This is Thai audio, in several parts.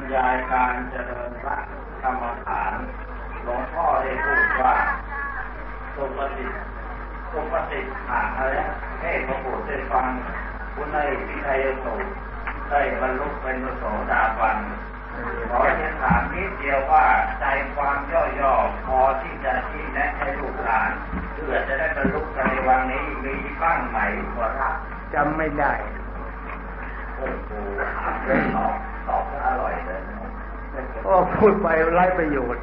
รยายการเจริญพระกรรมฐานหลวงพ่อได้พูดว่าสุปฏิสุปฏิหาอะไรให้พระบุตรได้ฟังคุณในพิทยสูตรได้บรรลุเป็นโสดาบันขอจะถามนิดเดียวว่าใจความย่อๆพอที่จะที่แนะให้ลูกหลานเพื่อจะได้บรรลุในวันนี้มีบ้างไหมขอรับจำไม่ได้โอ้โหเล่นตอบตอบก็อร่อยเลย ก็พูดไปไร้ประโยชน์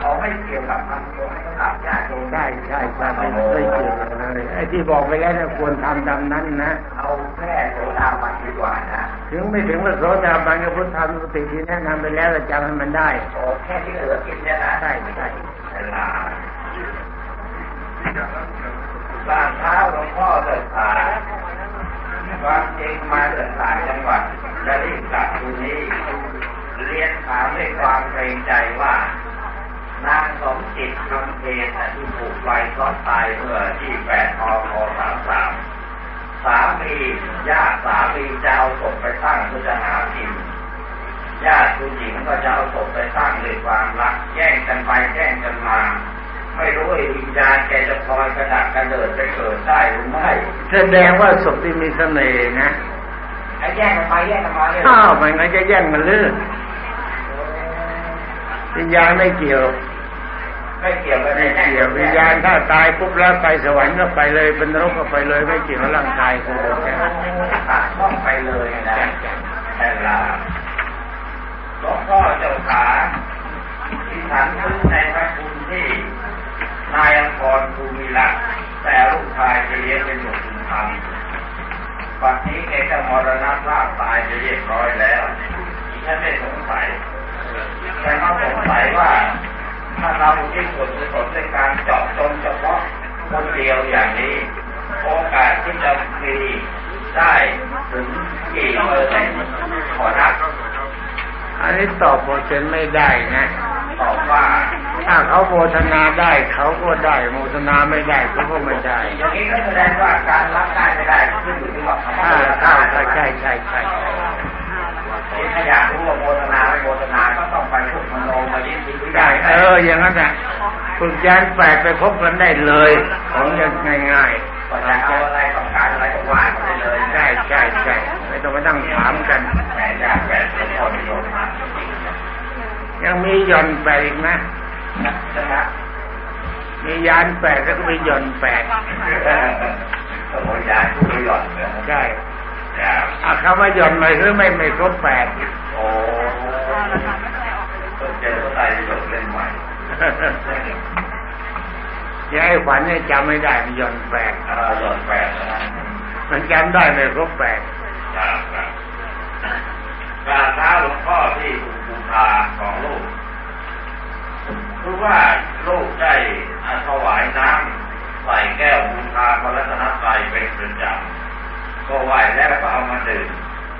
เขาไม่เกี่ยวกับทำโยมให้เขาญาติโยมใช่ใช่ใช่ไม่ไม่เกี่ยวกันเลยไอ้ที่บอกไปแล้วเนี่ยควรทำตามนั้นนะ เอาแค่โสดาบันดีกว่านะ ถึงไม่ถึงว่าโสดาบันก็พุทธธรรมสติที่แนะนำไปแล้วเราจำให้มันได้โอ้แค่ที่เหลือกินเนี่ยนะใช่ใช่เวลาบ้านเท้าหลวงพ่อเดินสายความจริงมาเดินสายจังหวัด จะรีบกลับคืนนี้ เรียนถามด้วยความเกรงใจว่านางสมจิตคำเพนที่ถูกไฟช็อตตายเมื่อที่แปดอคสามสามสามีญาติสามีจะเอาศพไปตั้งเพื่อจะหากินญาติผู้หญิงก็จะเอาศพไปตั้งด้วยความรักแย่งกันไปแย่งกันมา ไม่รู้ไอ้วิญญาณแกจะพลอยกระดักกระเดิดไปเกิดได้หรือไม่แสดงว่าศพที่มีเสน่ห์นะ แย่งกันไปแย่งกันมาเนี่ยอ้าวมันก็จะแย่งมันเลือกวิญญาณไม่เกี่ยวไม่เกี่ยวกันไม่เกี่ยววิญญาณถ้าตายปุ๊บแล้วไปสวรรค์ก็ไปเลยเป็นนรกก็ไปเลยไม่เกี่ยวกับร่างกายของเราแค่นั้นต้องไปเลยนะแต่ละหลวงพ่อเจ้าขาที่ฉันพึ่งใน จนี้แกก็มรณภาพตายจะเรียบร้อยแล้วฉันไม่สงสัยแต่เขาสงสัยว่า ถ้าเราที่สุดจะสนในการเจาะจงเฉพาะคนเดียวอย่างนี้ โอกาสที่จะมีได้ถึงกี่เปอร์เซ็นต์ขอรับอันนี้ตอบโมเซนไม่ได้นะตอบว่า ถ้าเขาโมทนาได้เขาก็ได้โมทนาไม่ได้เขาก็ไม่ได้อย่างนี้ก็แสดงว่าการรับได้ไม่ได้ขึ้นอยู่ที่ว่าถ้าถ้าใช่ใช่ใช่ใช่ถ้าอยากรู้ว่าโมทนาไม่โมทนาก็ต้องไปฝึกมโนมายินดีวิได้เอออย่างนั้นน่ะฝึกยานแปดไปพบกันได้เลย ของจะง่ายก็จะเอาอะไรต้องการอะไรก็ว่าไปเลยใช่ใช่ใช่ไม่ต้องมานั่งถามกันแม่ยากแปดเป็นคนโยมยังมีย่อนแปอีกนะ มียานแปดแล้วก็มีหย่อนแปดสมุนยาผู้หย่อนเลยใช่ครับอาคำว่าหย่อนหน่อยคือไม่ไม่ครบแปดโอ้ต้องเจอต้องตายหยดเล่นใหม่อย่าให้ขวัญเนี่ยจำไม่ได้มันหย่อนแปดเออหยดแปดนะมันจำได้ไม่ครบแปดครับครับกราบเท้าหลวงพ่อที่บูชาของลูก คือว่าลูกได้ถวายน้ำใส่แก้วบูชาพระรัตนตรัยเป็นประจำก็ไหวแล้วก็เอามาดื่ม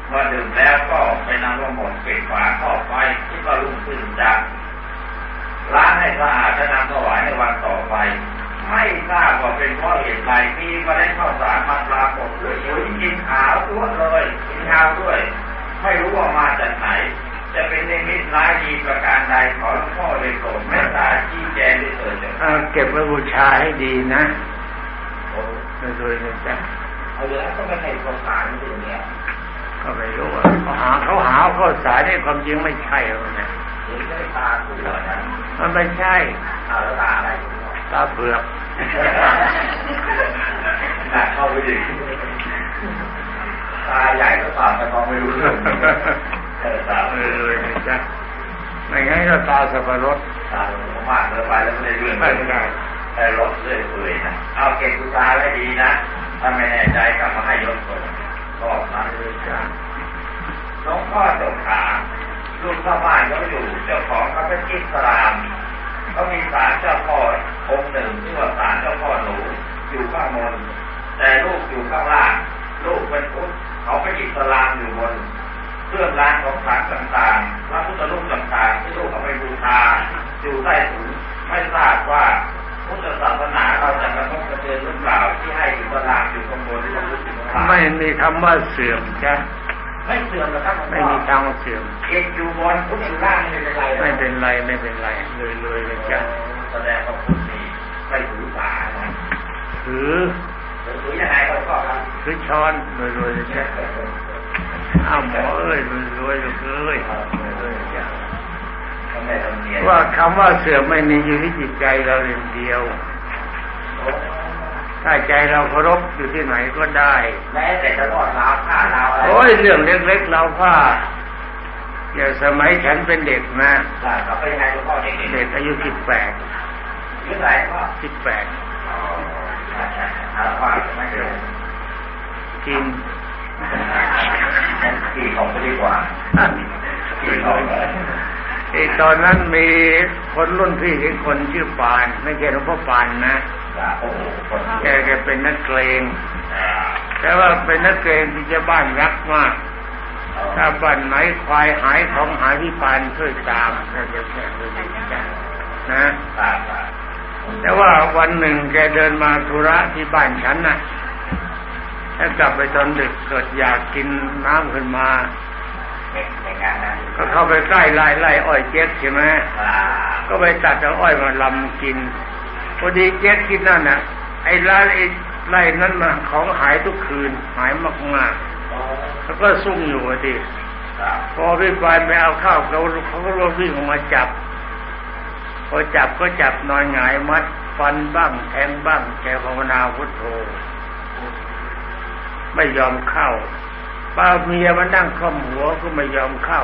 เมื่อดื่มแล้วก็ไปนำลงหมดปิดฝาครอไว้ที่ก็รุ่งขึ้นจากล้างให้สะอาดจะนำถวายในวันต่อไป ไม่ทราบว่าเป็นเพราะเหตุใดมีมาได้ข้าวสารมาปรากฏด้วยยกินขาวตัวเลยกินขาวด้วย ไม่รู้ว่ามาจากไหน จะเป็นในมิตรร้ายดีประการใดขอหลวงพ่อเลยโปรดเมตตาชี้แจงด้วยเถิดเจ้าเอาเก็บไว้บูชาให้ดีนะโอ้ไม่ดูนะจ๊ะเอาอย่างนั้นก็ไม่ใช่ข้าวสารที่อย่างเนี้ยก็ไม่รู้ว่าเขาหาเขาหาข้าวสารนี่ความจริงไม่ใช่หรอกนะเห็นได้ตาคุณเลยนะมันไม่ใช่เอาแล้วตาอะไรตาเผือกหนักเข้าไปดิตาใหญ่ก็ตาแต่มองไม่รู้เรื่อง เออตาเออนะจ๊ะไม่งั้นก็ตาสับปะรดตาผมมากเลยไปแล้วไม่ได้เรื่องไม่ได้แต่รถเรื่อยเปื่อยนะ เอาเก็บกุตาไว้ดีนะ ถ้าไม่แน่ใจก็มาให้ยกส่งก็มาเลยจ้าหลวงพ่อเจ้าขาลูกชาวบ้านเขาอยู่ เจ้าของเขาเป็นอิสลามเขามีศาลเจ้าพ่อองค์หนึ่งที่ว่าศาลเจ้าพ่อหนูอยู่ข้างบนแต่ลูกอยู่ข้างล่าง ลูกเป็นพุทธเขาเป็นอิสลามอยู่บน เครื่องรางของขลังต่างๆพระพุทธรูปต่างๆ ที่ลูกเอาไปบูชาอยู่ใต้ถุนไม่ทราบว่าพุทธศาสนาเราจะกระทบกระเทือนหรือเปล่าที่ให้อิสลามอยู่ข้างบนที่เรารู้สึกว่าไม่มีคำว่าเสื่อมจ้ะไม่เสื่อมหรอกครับไม่มีทางเสื่อมเอกอยู่บนพุทธอยู่ล่างไม่เป็นไรไม่เป็นไรไม่เป็นไรเลยเลยเลยจ้ะแสดงว่าพุทธนี่ไม่ถือสานะถือถือยังไงก็ก็ครับถือช้อนเลยเลยเลยจ้ะ อ้าหมอเอ้ยเลยเลยเลยเอ้ยว่าคำว่าเสื่อมไม่มีอยู่ที่จิตใจเราเองเดียว ถ้าใจเราเคารพอยู่ที่ไหนก็ได้แม้แต่จะรอดราวผ้าราวอะไรโอ้ยเรื่องเล็กๆเราผ้าอย่างสมัยฉันเป็นเด็กนะเด็กอายุสิบแปดสิบแปดกิน ขี่ของไปดีกว่าขี่ของไอ้ตอนนั้นมีคนรุ่นพี่อีกคนชื่อปาน ไม่ใช่หลวงพ่อปานนะโอ้โหคนแกแกเป็นนักเกรงแต่ว่าเป็นนักเกรงที่จะบ้านรักมาก ถ้าบ้านไหนควายหายของหายที่ปานช่วยตามถ้าจะแข่งเลยจ้ะนะตาตาแต่ว่าวันหนึ่งแกเดินมาธุระที่บ้านฉันน่ะแล้วกลับไปตอนดึกเกิดอยากกินน้ำขึ้นมาเด็กในงานนั้นก็เข้าไปใกล้ไล่ไล่อ้อยเจ๊กใช่ไหมอ่าก็ไปตัดเอาอ้อยมาลำกินพอดีเจ๊กกินนั่นน่ะ ไอ้ร้านไอ้ไร่นั้นมาของหายทุกคืนหายมากๆแล้วก็ซุ่มอยู่อะดิครับพอพี่ปานไปเอาข้าวเขาเขาก็วิ่งออกมาจับ พอจับก็จับนอนหงายมัด ฟันบ้างแทงบ้างแกภาวนาพุทโธ ไม่ยอมเข้าป้าเมียมันนั่งคล่อมหัวก็ไม่ยอมเข้า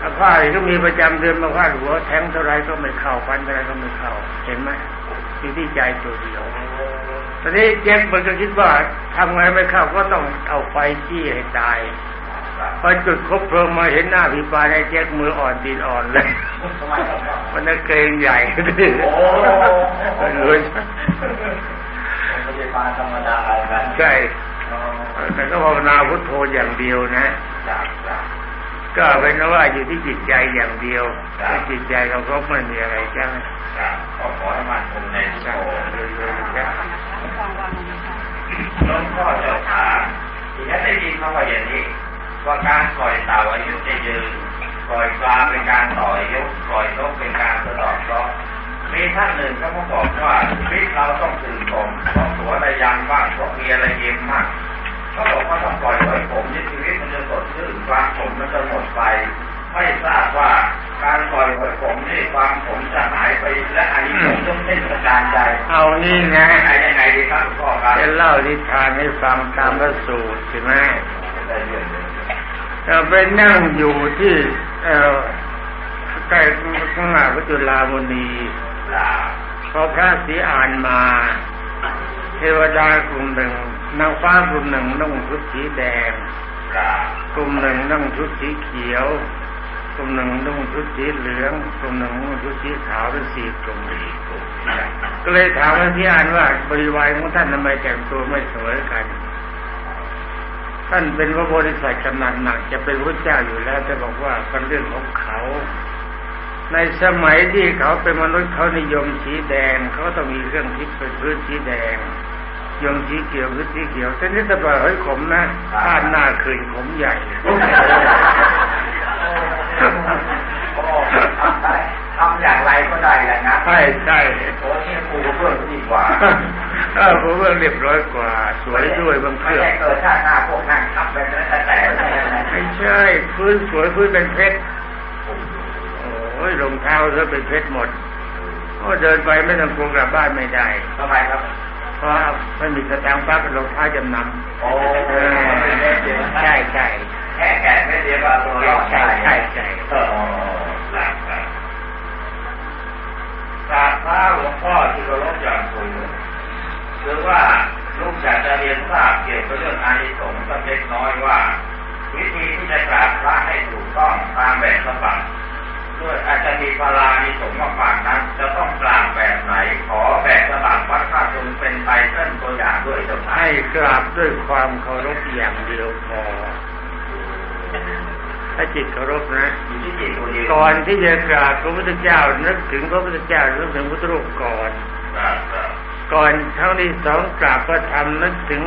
ถ้าผ้าก็มีประจำเดือนมาพาดหัวแทงเท่าไรก็ไม่เข้าฟันเท่าไรก็ไม่เข้า เห็นไหมอยู่ที่ใจตัวเดียวตอนนี้เจ๊กมันก็คิดว่าทำไงไม่เข้าก็ต้องเอาไฟจี้ให้ตายพอจุดคบเพลิงมาเห็นหน้าพี่ปานไอ้แจ็คมืออ่อนตีนอ่อนเลยทำไมครับพ่อมันน่ะเกรงใหญ่ดิโอ้เลยพยาบาลธรรมดาอะไรกันใช่ แต่ก็ภาวนาพุทโธอย่างเดียวนะครับครับก็เป็นว่าอยู่ที่จิตใจอย่างเดียวถ้าจิตใจเราก็ไม่มีอะไรจ้าครับขอขอให้มันคงในทุกจ้าโตเลยเลยจ้าหลวงพ่อเจ้าขาที่ฉันได้ยินเขาว่าอย่างนี้ว่าการปล่อยเต่าอายุจะยืนปล่อยปลาเป็นการต่ออายุปล่อยนกเป็นการสะดอกเคราะห์มีท่านหนึ่งเขาก็บอกว่าชีวิตเราต้องตื่นผมเพราะ ตัวระยันบ้างเพราะมีอะไรเย็นมากเขาบอกว่าต้องปล่อยไว้ผมในชีวิตมันจะสดชื่นความผมมันจะหมดไป ไม่ทราบว่าการปล่อยไว้ผมนี่ความผมจะหายไปและอันนี้ผมต้องเป็นประการใจ เอานี่นะไหนยังไงดีครับหลวงพ่อครับจะเล่านิทานให้ฟังตามพระสูตรใช่ไหมได้เรื่องเลยเราไปนั่งอยู่ที่เอ่อใกล้ข้างหน้าพระจุลามณีลาพอพระศรีอานมา เทวดากลุ่มหนึ่งนางฟ้ากลุ่มหนึ่งนุ่งชุดสีแดงกลุ่มหนึ่งนุ่งชุดสีเขียวกลุ่มหนึ่งนุ่งชุดสีเหลืองกลุ่มหนึ่งนุ่งชุดสีขาวเป็นสี่กลุ่มก็เลยถามพระศรีอานว่าบริวารของท่านทำไมแต่งตัวไม่สมอกัน ท่านเป็นพระโพธิสัตว์ขนาดหนักจะเป็นพระเจ้าอยู่แล้วแต่บอกว่าเป็นเรื่องของเขา ในสมัยที่เขาเป็นมนุษย์เขานิยมสีแดงเขาต้องมีเครื่องทิพย์เป็นพื้นสีแดง ยมสีเขียวพื้นสีเขียวแต่นี่จะปล่อยให้ขมนะคาดหน้าคืนขมใหญ่โอ้ทำได้ทำอย่างไรก็ได้แหละนะ ใช่ใช่โอ้ที่ครูเพื่อนดีกว่าเออผมว่าเรียบร้อยกว่า สวยด้วยบางเคไม่รื่องใช่เกิดชาติหน้าพวกนั่งขับไปแต่แต่แต่ไม่ใช่พื้นสวยพื้นเป็นเพชรโอ้ยรองเท้าเธอเป็นเพชรหมดโอ้เดินไปไม่ต้องกลัวกลับบ้านไม่ได้ทำไมครับ เพราะไม่มีสตางค์ป้าเป็นรองเท้าจำนโอ้ำเออใช่ใช่ แค่แก่ไม่เดียวก็ตัวรอด ใช่ใช่ใช่ เออหลักครับกราบพระหลวงพ่อที่เคารพอย่างสูงคือว่าลูกอยากจะเรียนทราบเกี่ยวกับเรื่องอานิสงส์สักเล็กน้อยว่า วิธีที่จะกราบพระให้ถูกต้องตามแบบฉบับด้วยอาจจะมีพลานิสงส์มาฝากนั้น จะต้องกราบแบบไหน ขอแบบฉบับวัดค่าจงเป็นไตเติ้ลตัวอย่างด้วยเจ้าค่ะ ให้กราบ ด้วยความเคารพอย่างเดียวพอถ้าจิตเคารพนะอยู่ที่จิตตัวเดียวก่อนที่จะกราบพระพุทธเจ้านึกถึงพระพุทธเจ้านึกถึงพุทธรูปก่อนครับครับก่อนครั้งที่สองกราบพระธรรมนึกถึง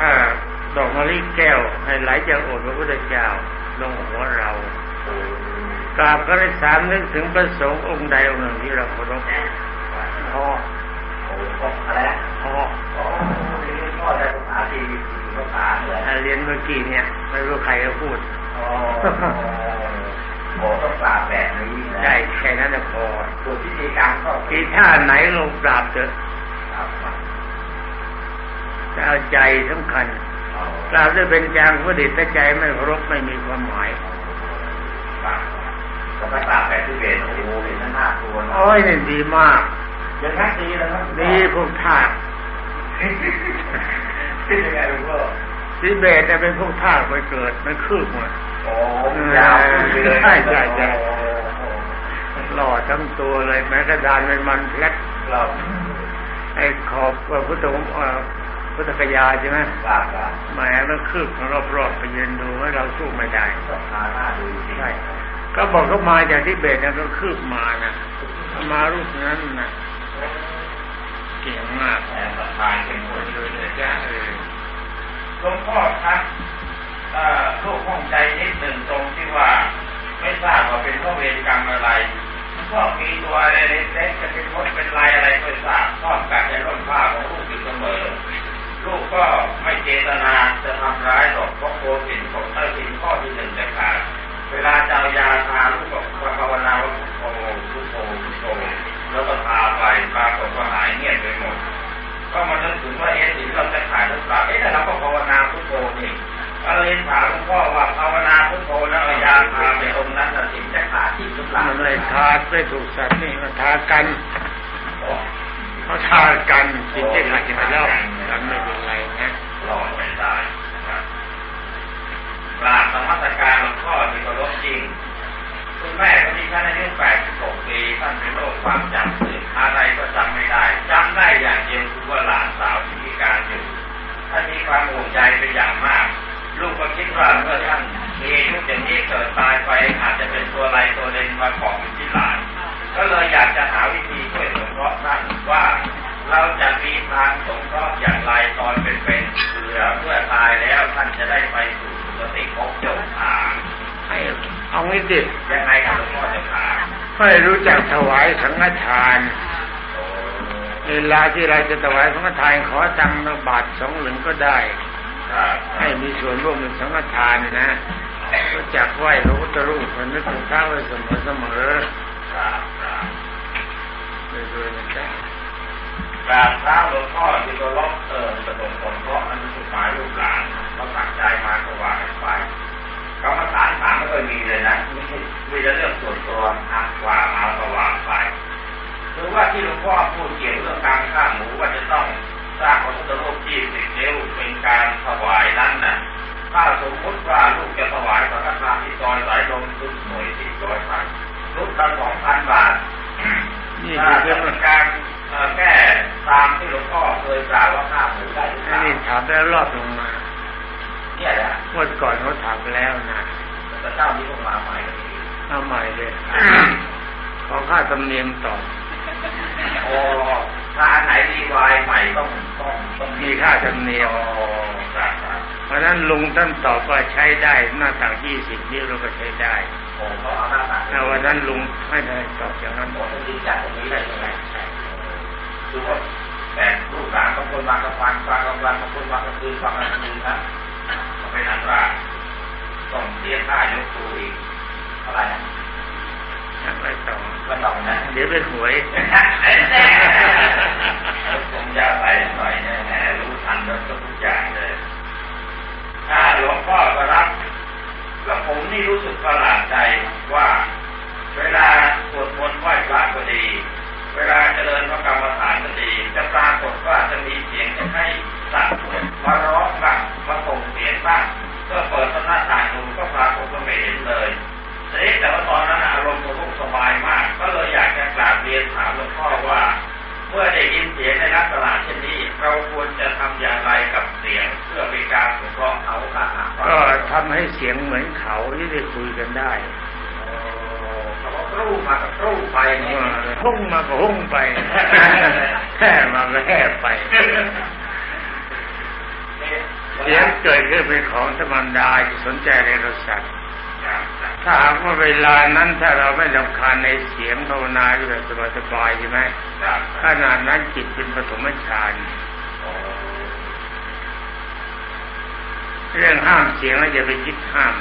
อ่าบดอกมะลิแก้ว ให้ไหลจากโอษฐ์พระพุทธเจ้าลงหัวเรากราบก็ได้สามนึกถึงพระสงฆ์องค์ใดองค์หนึ่งที่เราเคารพพ่อโอ้โหอะไรนะพ่อ โอ้นี่พ่อได้ภาษาดีภาษา เลยถ้าเรียนเมื่อกี้เนี่ยไม่รู้ใครก็พูดโอ้โหต้องปราบแบบนี้นะได้แค่นั้นจะพอส่วนพิธีการก็ทีท่าไหนลงปราบเถอะครับแต่เอาใจสำคัญปราบด้วยเป็นจางผู้ดิตถ้าใจไม่เคารพไม่มีความหมายก็ไปปราบแบบที่เบสโอ้โหเป็นน่ากลัวนะโอ้ยนี่ดีมากยังงั้นดีแล้วครับนี่พวกทาสเป็นยังไงลุงพ่อ ทิเบตเนี่ยเป็นพวกทาสไปเกิดมันคืบหมดโอ้ยาวขึ้นไปเลยใช่ใช่ใช่โอ้โหหล่อทั้งตัวเลยแม้กระดานเป็นมันแพลกเราไอ้ขอบเอ่อพุทธองค์เอ่อพุทธกยาใช่ไหมปราบปราบแหมมันคืบของรอบๆไปยืนดูว่าเราสู้ไม่ได้ศรัทธาหน้าดูจริงใช่ก็บอกเขามาจากทิเบตนะก็คืบมานะมารูปนั้นนะเก่งมากแต่ศรัทธาเข้มข้นเลยเลยจ้าเออ หลวงพ่อครับลูกข้องใจนิดหนึ่งตรงที่ว่า ไม่ทราบว่าเป็นเพราะเวรกรรมอะไรชอบมีตัวอะไรเล็กๆจะเป็นมดเป็นลายอะไรไม่ทราบชอบกัดในร่นผ้าของลูกอยู่เสมอ ลูกก็ไม่เจตนาจะทำร้ายหรอกเพราะโกสินของใต้สินข้อที่หนึ่งจะขาดเวลาเจะเอายาทาลูกก็ภาวนาว่าพุทโธพุทโธพุทโธแล้วก็ทาไปปรากฏว่าหายเงียบไปหมด ก็มานึกถึงว่าเอ๊ะสินเราจะขายหรือเปล่าเอ๊ะแต่เราก็ภาวนาพุทโธนี่ก็เลยถามหลวงพ่อว่าภาวนาพุทโธแล้วเอายาทาไปตรงนั้นน่ะสินจะขาดที่หรือเปล่ามันเลยทาไม่ถูกสัตว์นี่มันทากันโอ้เขาทากันสิ่งที่ขาดจะไปเล่ากันไม่เป็นไรนะรอดไม่ได้นะครับกราบสมัสการหลวงพ่อที่เคารพจางให้รู้จักถวายสังฆทาน เวลาที่เราจะถวายสังฆทานขอตังค์บาทสองหลึงก็ได้ให้มีส่วนร่วมในสังฆทานนะรู้จักไหว้พระพุทธรูปนึกถึงพระไว้เสมอเสมอครับครับโดยๆนะจ๊ะกราบเท้าหลวงพ่อที่เคารพเออประสงค์ผลเพราะนั้นสุดหมายานี่ถามแล้วรอบลงมาเนี่ยแหละเมื่อก่อนเขาถามไปแล้วนะแต่เจ้านี้ลงมาใหม่เอาใหม่เลยขอค่าธรรมเนียมต่อโอ้ถ้าอันไหนรีวายใหม่ต้องต้องต้องมีค่าธรรมเนียมโอ้ครับครับเพราะฉะนั้นลุงท่านตอบว่าใช้ได้หน้าตักยี่สิบนิ้วเราก็ใช้ได้โอ้เขาเอาหน้าตาแต่วันนั้นลุงไม่ได้ตอบอย่างนั้นโอ้ต้องยืนยันตรงนี้ได้ใช่ไหมคือว่า แต่ลูกหลานบางคนมากลางวันฟังกลางวันบางคนมากลางคืนฟังกลางคืนนะก็เป็นอันว่าต้องเสียค่ายกตัวอีกเท่าไหร่นะไม่ต้องก็ต้องนะ เดี๋ยวเป็นหวยผมยาใส่หน่อยเนี่ยแหมรู้ทันแล้วก็ทุกอย่างเลย ถ้าหลวงพ่อก็รับแล้วผมนี่รู้สึกประหลาดใจว่า เวลาสวดมนต์ไหว้พระก็ดี เวลาเจริญพระกรรมฐานก็ดีจะปรากฏว่าจะมีเสียงจะให้สัตว์มาร้องบ้างมาส่งเสียงบ้างก็เปิดหน้าต่างดูก็ปรากฏว่าไม่เห็นเลยทีนี้แต่ว่าตอนนั้นอารมณ์ของลูกสบายมาก ก็เลยอยากจะกราบเรียนถามหลวงพ่อว่า เมื่อได้ยินเสียงในลักษณะเช่นนี้ เราควรจะทำอย่างไรกับเสียงเพื่อเป็นการสงเคราะห์เขาค่ะก็ทำให้เสียงเหมือนเขาที่ได้คุยกันได้ มากับรู้ไปรุ่งมาก็หุ่งไปแห่มาก็แห่ไปเสียงเกิดขึ้นเป็นของธรรมดาจะสนใจในรสสัตว์ถ้าหากว่าเวลานั้นถ้าเราไม่ลำคาญในเสียงภาวนาอยู่แบบสบายใช่ไหมขนาดนั้นจิตเป็นปฐมฌานเรื่องห้ามเสียงเราจะไปคิดห้าม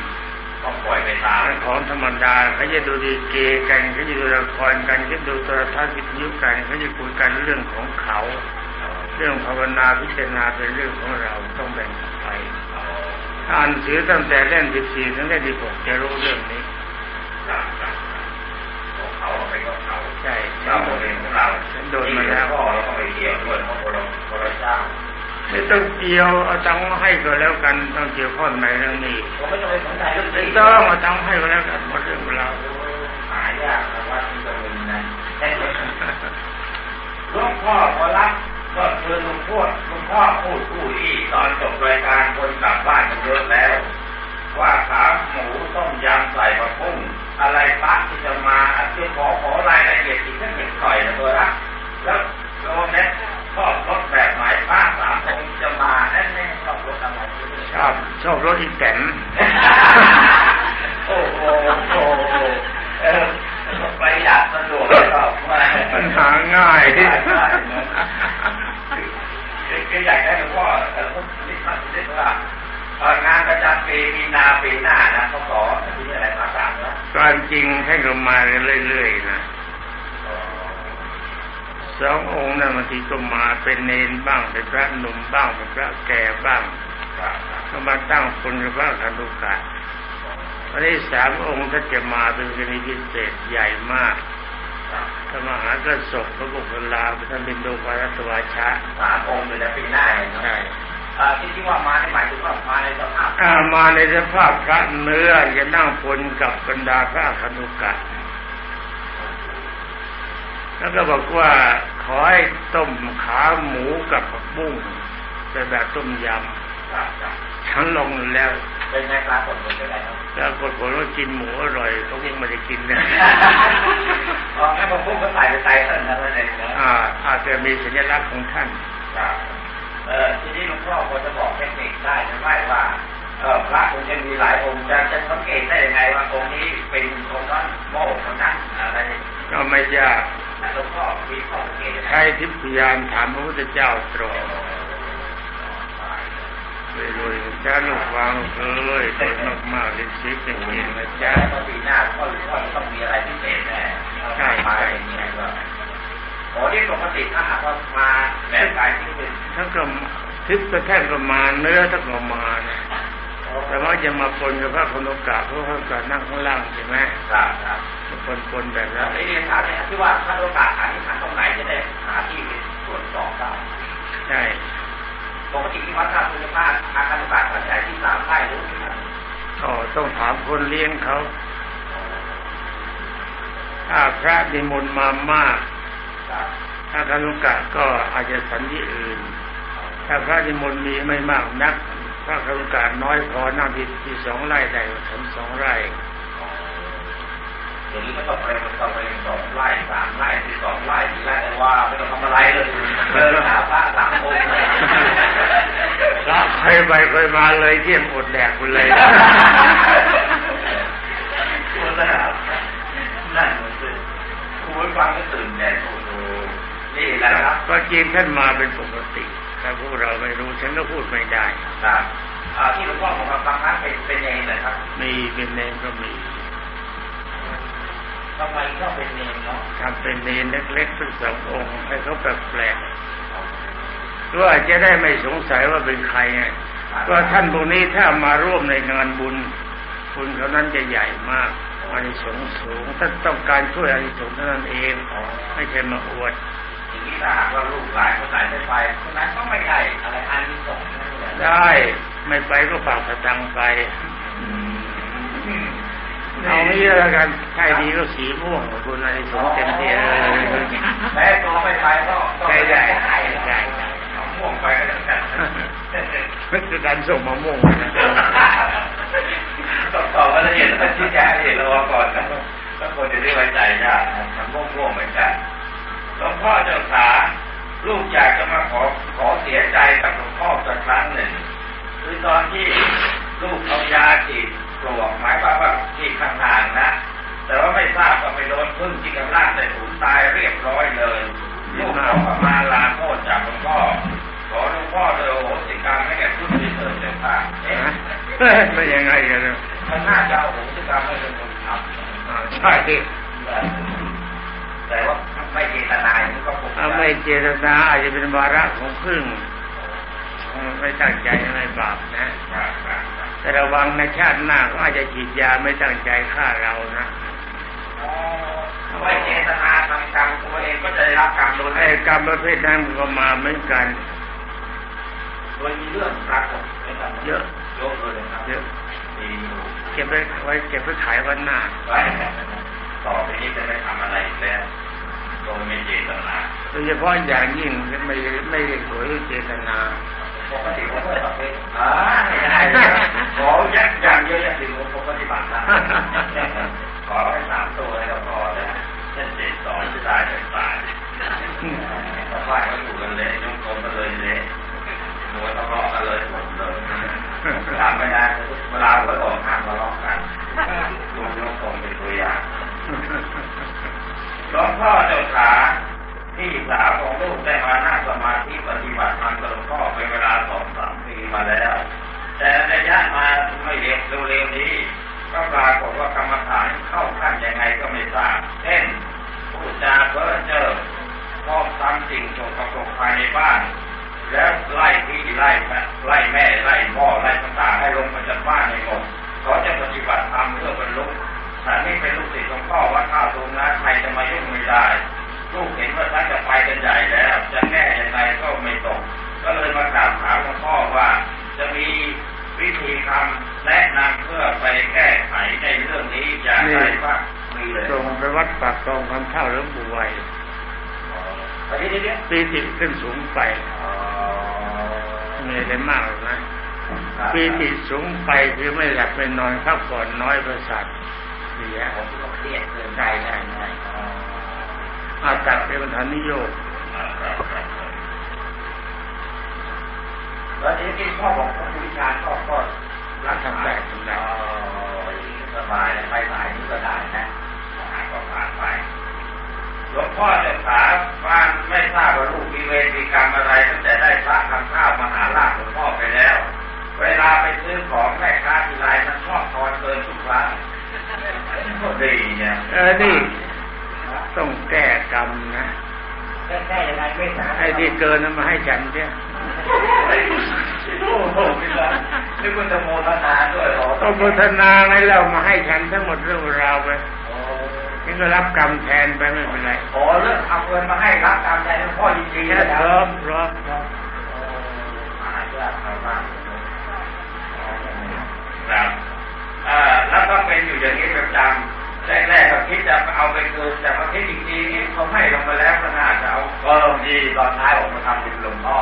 ต้องปล่อยไปตามของธรรมดาเขาจะดูดีเกกันเขาจะดูละครกันเขาจะดูโทรทัศน์วิทยุกันเขาจะคุยกันเรื่องของเขา เรื่องภาวนาพิจารณาเป็นเรื่องของเราต้องแบ่งไปอ่านสือตั้งแต่เล่นสิบสี่ถึงเล่นสิบหกจะรู้เรื่องนี้ของเขาไปก็เขาใช่เราเป็นของเราโดนมาแล้วพ่อเราก็ไปเกี่ยวด้วยเพราะเราเราเจ้า ไม่ต้องเกี่ยวเอาตังค์มาให้ก็แล้วกันต้องเกี่ยวข้องในเรื่องนี้ผมไม่ต้องไปสนใจเรื่องไม่นี้ต้องเอาตังค์ให้ก็แล้วกันหมดเรื่องของเราหายากนะว่าที่จะมีนะหลวงพ่อพอรับก็คือลุงพูดลุงพ่อพูดพูดที่ตอนจบรายการคนกลับบ้านกันเยอะแล้ว ว่าขาหมูต้มยำใส่ผักบุ้งอะไรปะที่จะมาอาจจะขอขอรายละเอียดอีกสักหนึ่งหน่อยนะตัวละแล้วโยมเนี่ย ชอบรถแบบไหนป้าสามองค์จะมาแน่แน่ชอบรถอะไรชอบชอบรถอีแตนโอ้โหโอ้โหเออประหยัดสะดวกเลยก็มาปัญหาง่ายคืออยากได้หลวงพ่อเออนิดหน่อยนิดว่าตอนงานประจำปีมีนาปีหน้านะเขาขอที่อะไรมาสามแล้วความจริงให้ก็มาเรื่อยๆนะ สององค์นั้นบางทีก็มาเป็นเนนบ้างเป็นพระหนุ่มบ้างเป็นพระแก่บ้างก็มาตั้งคนกับพระคันธุกะวันนี้สามองค์ถ้าจะมาเป็นกรณีพิเศษใหญ่มากถ้ามหากระสบพระบุคลาท่านเป็นโดวารัตวาชะสามองค์อยู่ในปีหน้าเลยเนาะใช่ที่ที่ว่ามาในหมายถึงว่ามาในสภาพอ่ามาในสภาพพระเนื้อจะนั่งพลกับบรรดาพระคันธุกะ แล้วก็บอกว่าขอให้ต้มขาหมูกับผักบุ้งเป็นแบบต้มยำฉันลงแล้วเป็นไงครับผลเป็นยังไงครับแล้วกดผลว่ากินหมูอร่อยเขาคงไม่ได้กินนะอ๋อแค่มาพูดก็ใส่ไปใส่เท่านั้นเองนะอ่าอาจจะมีสัญลักษณ์ของท่านครับเออทีนี้หลวงพ่อพอจะบอกเทคนิคได้หรือไม่ว่าเออพระคงจะมีหลายองค์จะจะสังเกตได้ยังไงว่าองค์นี้เป็นองค์นั้นโม่คนนั้นอะไรก็ไม่ยาก หลวงพ่อมีข้อสังเกตยังไงใช้ทิพยานถามพระพุทธเจ้าตรงเลยรวยจ้าลูกวางเอ้ยตัวมากๆเลยซิเก่งๆนะจ๊ะต้องปีหน้าพ่อหลวงพ่อต้องมีอะไรพิเศษแน่มาอย่างนี้ก็โอ้ที่ปกติถ้าหากว่ามาแบบกายที่เป็นถ้าก็ทิพย์ก็แท่งก็มาเนื้อถ้าก็มานะ แต่ว่าจะมาปนกับพระคนโอกาสเพราะพระกานั่งข้างล่างใช่ไหมครับครับปนปนๆแบบแล้นั้วนไอ้เรียนถามเนี่ยที่ว่าถ้าโอกาสหาที่ฐานตรงไหนจะได้หาที่เป็นส่วนสองได้ใช่ปกติที่วัดท่าคุณภาพอาคารโอกาสขนาดใหญ่ที่สามไร่หรือที่ไหนก็ต้องถามคนเลี้ยงเขาถ้าพระนิมนต์มามากครับถ้าคานุกะก็อาจจะสันที่อื่น ถ้าพระนิมนต์มีไม่มากนัก พระคานุกะน้อยพอนั่งที่ที่สองไร่ได้ถึงสองไร่อย่างนี้ก็ต้องไปต้องไปสองไร่สามไร่ที่สองไร่ที่ไร่แต่ว่าไม่ต้องทำอะไรเลยเดินหาพระสามองค์เลยพระเคยไปเคยมาเลยเที่ยงอดแดกไปเลยคุณนะครับนั่นมันคือคุณฟังก็ตื่นเต้นโอ้โหนี่แหละครับก็จีนท่านมาเป็นปกติ แต่พวกเราไม่รู้ฉันก็พูดไม่ได้ครับอ่าที่หลวงพ่อของเราบางครั้งเป็นเป็นเองเลยครับ มีเป็นเนนก็มีทำไมต้องเป็นเองเนาะทำเป็นเนนเล็กๆสักสององค์ให้เขาแปลกๆเพื่อจะได้ไม่สงสัยว่าเป็นใครไงว่าท่านพวกนี้ถ้ามาร่วมในงานบุญบุญเขานั้นจะใหญ่มากอานิสงส์สูงท่านต้องการช่วยอานิสงส์เท่านั้นเองไม่ใช่มาอวดอย่างนี้ ถ้าหากว่าลูกหลานคนไหนไม่ไปคนนั้นก็ไม่ได้อะไรอันนี้ส่งส์นั่นแหละได้ ไม่ไปก็ฝากสตังค์ไปเอาไม่เยอะแล้วกันใช่ดีก็สีม่วงคุณอานิสงส์เต็มที่เลยแม้ตัวไม่ไปก็ก็ใช่ได้ได้ใช่เอาม่วงไปก็แล้วกันมันคือการส่งมะม่วงนะต้องตอบว่าละเอียดต้องชี้แจงละเอียดระวังก่อนนะต้องควรจะได้ไว้ใจยากนะมันม่วงม่วงเหมือนกัน หลวงพ่อเจ้าขาลูกอยากจะมาขอขอเสียใจกับหลวงพ่อสักครั้งหนึ่งคือตอนที่ลูกเอายาฉีดปลวกหมายความว่าฉีดข้างทางนะ แต่ว่าไม่ทราบว่าไปโดนพึ่งที่กำลังในถุนตายเรียบร้อยเลยลูกเขาก็มาลาโทษจากหลวงพ่อขอหลวงพ่อเลยโอ้โหสิกรรมให้แก่พึ่งที่เถิดเจ้าค่ะเอ๊ะไม่ยังไงกันเลยมันน่าจะเอาโหสิกรรมให้เป็นคนทอ่าใช่ดิำแต่ว่าไม่เจต ไม่เจตนาอาจจะเป็นวาระของพึ่งไม่ตั้งใจไม่บาปนะครับครับครับแต่ระวังในชาติหน้าก็อาจจะฉีดยาไม่ตั้งใจฆ่าเรานะอ๋อไม่เจตนาทำกรรมตัวเองก็จะได้รับกรรมโดยไอ้กรรมประเภทนั้นก็มาเหมือนกันโดยมีเรื่องปรากฏในการเยอะเยอะเลยนะครับเยอะมีอยู่เก็บไว้ไว้เก็บไว้ขายวันหน้าไว้ต่อไปนี้จะไม่ทำอะไรอีกแล้ว โดยไม่เจตนาโดยเฉพาะอย่างยิ่งไม่ไม่ได้สวยด้วยเจตนาปกติผมก็ปฏิบัติอ่าไม่ได้เลยขอยักอย่างเยอะอย่างสิ่งผมปฏิบัตินะขอให้สามตัวให้ก็พอแล้วเช่นเจ็ดสองจะได้จะตายชาวบ้านก็อยู่กันเละยกคนกันเลยเละหัวทะเลาะกันเลยหมดเลยทำไม่ได้เวลาหัวโตห้ามทะเลาะกันดูยกคนเป็นตัวอย่างห ลวงพ่อเจ้าขาพี่สาวของลูกได้มานั่งสมาธิปฏิบัติธรรมกับหลวงพ่อเป็นเวลาสองสามปีมาแล้ว แต่ระยะมาไม่เร็วเร็วนี้ก็ปรากฏว่ากรรมฐานเข้าขั้นยังไงก็ไม่ทราบเช่นพูดจาเพ้อเจ้อชอบทำสิ่งสกปรกภายในบ้าน แล้วไล่พี่ไล่แม่ไล่แม่ไล่พ่อไล่ต่างๆให้ลงมาจากบ้านในหมดเขาจะปฏิบัติธรรมเพื่อบรรลุ แต่นี่เป็นลูกศิษย์หลวงพ่อวัดท่าตูมนะใครจะมายุ่งไม่ได้ ลูกเห็นว่าท่านจะไปกันใหญ่แล้ว จะแก้ยังไงก็ไม่ตก ก็เลยมากราบถามหลวงพ่อว่า จะมีวิธีคำแนะนำเพื่อไปแก้ไขในเรื่องนี้อย่างไรบ้างมีเลยส่งไปวัดปากคลองคำเท่าหรือบุไวอันนี้นี่เนี่ยปีติขึ้นสูงไปมีอะไรมากหรอกนะปีติสูงไปคือไม่หลับไม่นอนพักผ่อนน้อยประสาท เสียผมก็เครียดเกินไปใช่นะใช่ใช่อาตัดเป็นประธานนิยกแล้วทีนี้พ่อบอกว่าวิชาก็ก็รักษาทำได้ทำได้สบายไปสายนี้ก็ได้นะหายก็ผ่านไปหลวงพ่อจะถามว่าไม่ทราบว่าลูกมีเวรมีกรรมอะไรตั้งแต่ได้พระทำข้าวมหาลาภหลวงพ่อไปแล้ว เวลาไปซื้อของแม่ค้าทีไรมันชอบทอนเกินทุกครั้ง ดีเนี่ยเออนี่ต้องแก้กรรมนะแก้ยังไงไม่สาไอ้ที่เกินนั้นมาให้ฉันเนี่ยโอ้โหพี่ละนึกว่าจะโมทนาด้วยเหรอก็โฆษณาไงเรามาให้ฉันทั้งหมดเรื่องราวไปนี่ก็รับกรรมแทนไปไม่เป็นไรขอเรื่องเอาเงินมาให้รับตามใจหลวงพ่อจริงๆแค่นะพร้อมพร้อม ครับอ่าแล้วก็เป็นอยู่อย่างนี้ประจำแรกๆก็ คิดจะเอาไปคืนแต่มาคิดอีกทีนี่เขาให้ลงมาแล้วก็น่าจะเอาก็ลงดีตอนท้ายผมมาทำบุญหลวงพ่อ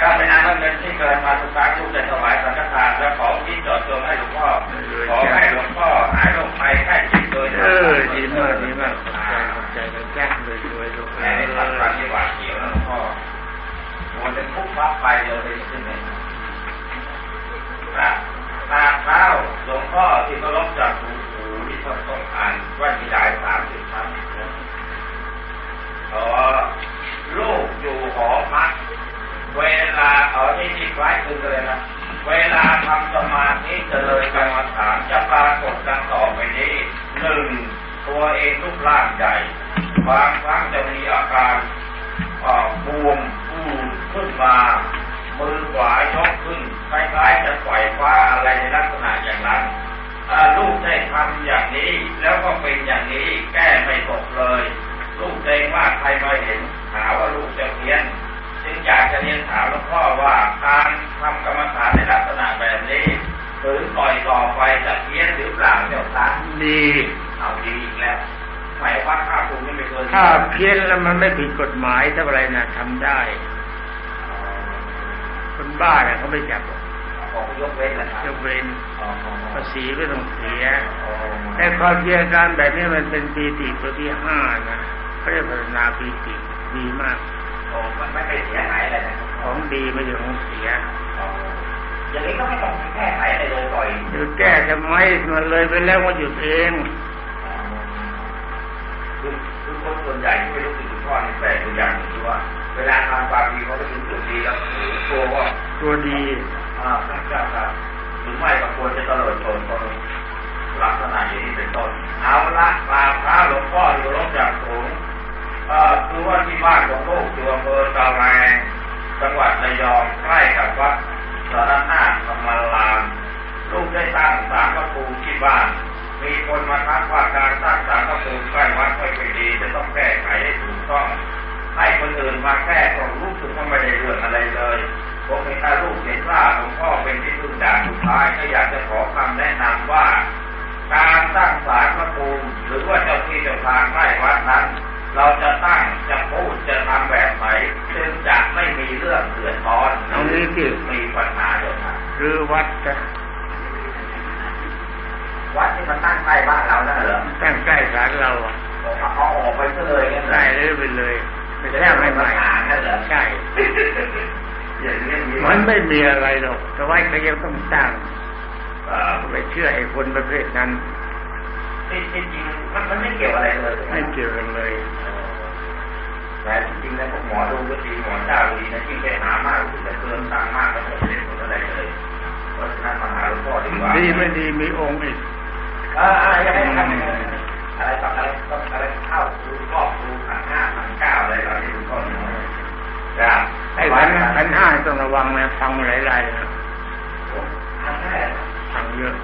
ก็เป็นอันว่าเงินที่เกินมาทุกครั้งทุกเดือนถวายสังฆทานแล้วของที่จอดจงให้หลวงพ่อขอให้หลวงพ่อหายโรคภัยไข้เจ็บโดยเออดีมากดีมากใจขอบใจกันแจ้งเลยรวยรวยแม่ในทางการที่หวาดเสียวหลวงพ่อวันเป็นทุกข์พับไปเดียวเลยขึ้นเลยครับตาเท้าหลวงพ่อที่เคารพจากหู หูที่ต้องต้องอ่านว่าที่ได้สามสิบครั้งอ๋อลูกอยู่หอพัก เวลาเอาที่ที่คล้คลึงเลยนะ เวลาทำสมาธิเจริญกรรมฐานจะปรากฏดังต่อไปนี้หนึ่งตัวเองรูปร่างใหญ่บางครั้งจะมีอาการอ่าบวมปูดขึ้นมามือขวายกขึ้นคล้ายๆจะปล่อยฟ้าอะไรในลักษณะอย่างนั้น ลูกได้ทำอย่างนี้ แล้วก็เป็นอย่างนี้แก้ไม่ตกเลย ลูกเกรงว่าใครมาเห็นหาว่าลูกจะเพี้ยนจึงอยากจะเรียนถามหลวงพ่อว่าการทำกรรมฐานในลักษณะแบบนี้ถึงปล่อยต่อไปจะเพี้ยนหรือเปล่าเจ้าค่ะดีเอาดีอีกแล้วหมายว่าข้าคุณไม่เคยถ้าเพี้ยนแล้วมันไม่ผิดกฎหมายถ้าอะไรนะทำได้ คนบ้าเนี่ยเขาไม่จับหรอก ของยกเว้นนะครัยบกเว้นอ๋อภาษีไม่ต้องเสียอ๋อแต่ความเพียรการแบบนี้มันเป็นปีติตัวที่ห้านะเขาเรียกพัฒนาปีติดีมากโอ้มันไม่ไปเสียหายอะไรนะของดีไม่ใช่ของเสียอ๋ออย่างนี้ก็ไม่ต้องแก้ไขอะไรเลยปล่อยจะแก้ทำไมมันเลยไปแล้วว่าหยุดเองคือคือคนส่วนใหญ่ที่ไม่รู้สึกถึงพ่อนี่แปลกตัวอย่างหนึ่งคือว่า เวลาทำความดีเขาจะถึงจุดดีแล้วโอ้โหตัวว่าตัวดี อ่าครับครับครับหรือไม่ก็ควรจะตลอดตนคนลักษณะอย่างนี้เป็นต้นเอาละกราพระหลวงพ่ออยู่ลบจากสูงเอ่อคือว่าที่บ้านของลูกอยู่อำเภอตะแรงจังหวัดระยองใกล้กับวัดสารนาถธรรมรามลูกได้ตั้งศาลพระภูมิที่บ้าน มีคนมาทักว่าการสร้างศาลพระภูมิใกล้วัดไม่ค่อยดีจะต้องแก้ไขให้ถูกต้อง ให้คนอื่นมาแก้ก็รู้สึกว่าไม่ได้เรื่องอะไรเลย ผมเห็นถ้าลูกเห็นว่าหลวงพ่อเป็นที่พึ่งด่านสุดท้ายก็อยากจะขอคำแนะนำว่า การสร้างศาลพระภูมิหรือว่าเจ้าที่เจ้าทางใกล้วัดนั้น เราจะตั้งจะพูดจะทำแบบไหนจึงจะไม่มีเรื่องเดือดร้อนเอานี้ที่มีปัญหาด้วยครับหรือวัดจะวัดที่มันตั้งใกล้บ้านเรานั่นเหรอตั้งใกล้ศาลเราอะผมเอาออกไปซะเลยงั้นเหรอได้เลยไปเลยไปจะแค่ได้ไม่ไม่ใหปัม่ญหานั่นเหรอใช่อย่างนี้ มันไม่มีอะไรหรอกแต่ว่าก็ยังต้องตั้งเอ่อไปเชื่อไอ้คนประเภทนั้นที่จริงมันมันไม่เกี่ยวอะไรเลย ไม่เกี่ยวกันเลยแต่จริงๆแล้วพวกหมอดูก็ดีหมอเจ้าดีนะที่ไปหามากรู้สึกจะเกินตังค์มากแล้วไม่ได้ผลอะไรเลยเพราะฉะนั้นมาหาหลวงพ่อดีกว่าดีไม่ดีมีองค์อีกเอออะไรยังไงครับอะไรต่ออะไรต้องอะไรเข้าดูครอบดูขันห้าขันเก้าอะไรเหล่านี้ดูก่อนนะครับ ไอ้ขันขันห้าต้องระวังนะฟังหลายๆนะขันห้าฟังเยอะ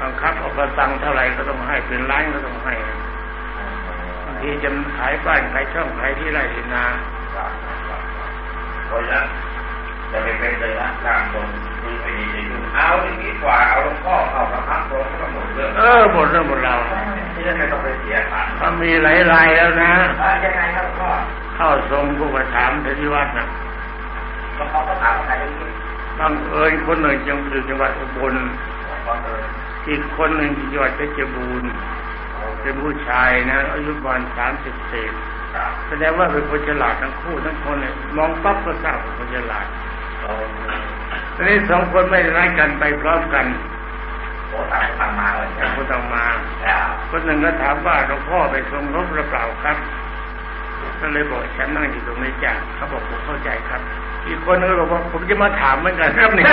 บังคับเอากระตังเท่าไหร่ก็ต้องให้เป็นล้านก็ต้องให้บางทีจะขายบ้านขายช่องขายที่ไร่ที่นาคนละจะไปเป็นเลยนะร่างทรงดูไปดีจะยุ่งเอาอย่างนี้กว่าเอาหลวงพ่อเข้าประทับตรงก็หมดเรื่องเออหมดเรื่องหมดเราวที่จะไม่ต้องไปเสียขาดก็มีหลายรายแล้วนะยังไงครับพ่อ เข้าทรงผู้ประถามภ์ที่วัดนะหลวงพ่อก็ถามอะไรอย่างนี้บังเอิญคนหนึ่งจังอยู่จังหวัดอุบลหลวงพ่อเลยอีกคนหนึ่งอยู่จังหวัดเพชรบูรณ์เป็นผู้ชายนะอายุประมาณสามสิบเศษครับแสดงว่าเป็นคนฉลาดทั้งคู่ทั้งคนเลยมองปั๊บก็ทราบว่าคนฉลาดโอ้ทีนี้สองคนไม่ได้นัดกันไปพร้อมกันโหต่างทางมาเลยแต่คนต้องมาครับคนหนึ่งก็ถามว่าหลวงพ่อไปทรงรบหรือเปล่าครับ ก็เลยบอกฉันนั่งอยู่ตรงนี้จ้ะเขาบอกผมเข้าใจครับ อีกคนนึงก็บอกว่าผมจะมาถามเหมือนกันครับเนี่ย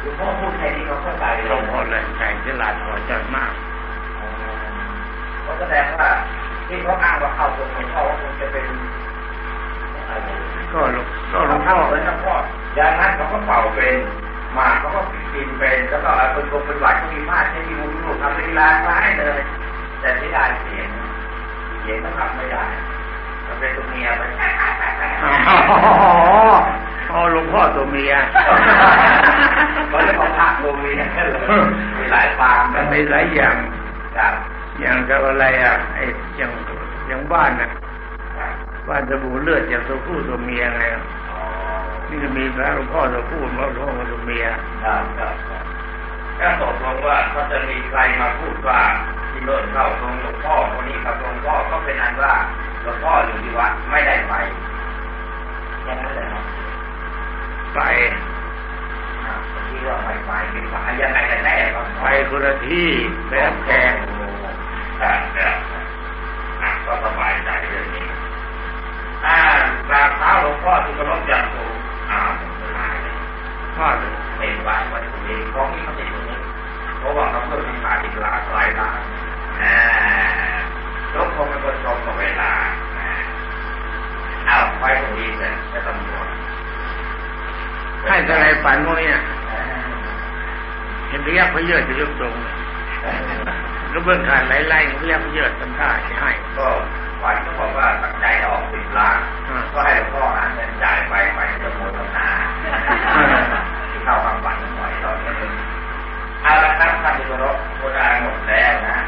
หลวงพ่อพูดแค่นี้เขาเข้าใจเลหลวยงพ่อเลยใจฉลาดพอใจมากก็แสดงว่าที่เขาอ้างว่าเข้าตรงหลวงพ่อว่าคงจะเป็นก็หลวงก็ก็หหลลววงงพ่พ่ออเลยนะพ่ออย่างนั้นเขาก็เป่าเป็นหมากเขาก็กินเป็นแล้วก็เป็นคนเป็นหวัดก็มีมากใช้ที่มุมลูกทำเวลาคล้ายเลย แต่ที่ได้เสียงเสียงก็ทำไม่ได้มันเป็นตัวเมียไปอ๋ออ๋อหลวงพ่อตัวเมียมันเรื่องของพระตัวเมียเลยมีหลายปางมันมีหลายอย่างครับอย่างกับอะไรอะไอ้อย่างอย่างบ้านน่ะครับบ้านสบู่เลือดอย่างตัวผู้ตัวเมียไงอ๋อนี่ก็มีพระหลวงพ่อตัวผู้หลวงพ่อตัวเมียครับครับถ้าตกลงว่าถ้าจะมีใครมาพูดว่า ที่เลิศเข้าตรงหลวงพ่อคนนี้ครับหลวงพ่อก็เป็นอันว่าหลวงพ่ออยู่ที่วัดไม่ได้ไปอย่างนั้นเลยครับไปวที่ว่าไม่ไปไม่ไปยังไงกันแน่ครับไปคนละที่ไปรับแกครับครับอะก็สบายใจเรื่องนี้อ่ากราบเท้าหลวงพ่อที่เคารพอย่างสูงอ้าเวลาเลยพ่อเลยเห็นว่าวันนี้ของนี้เขาติดตรงนี้เพราะว่าเขาเพิ่มมีขาดอีกหลายหลายล้าน หลวงพ่เป็นคนตมกับเวลาเอาไปตรงนี้เลยจะตำรวจให้อะไรฝันพวกนี้เห็นพยักพยเยอะจะยกตรงลูกเบื้องการไล่ไล่พยักพยเยอะทำท่าจะให้ก็ฝันก็บอกว่าตั้งใจออกสิบล้านก็ให้พ่อหาเงินจ่ายไปไปสมุทรนาที่เข้าความฝันหน่อยตอนนี้เอาละครับท่านผู้ชมโบราณหมดแล้วนะ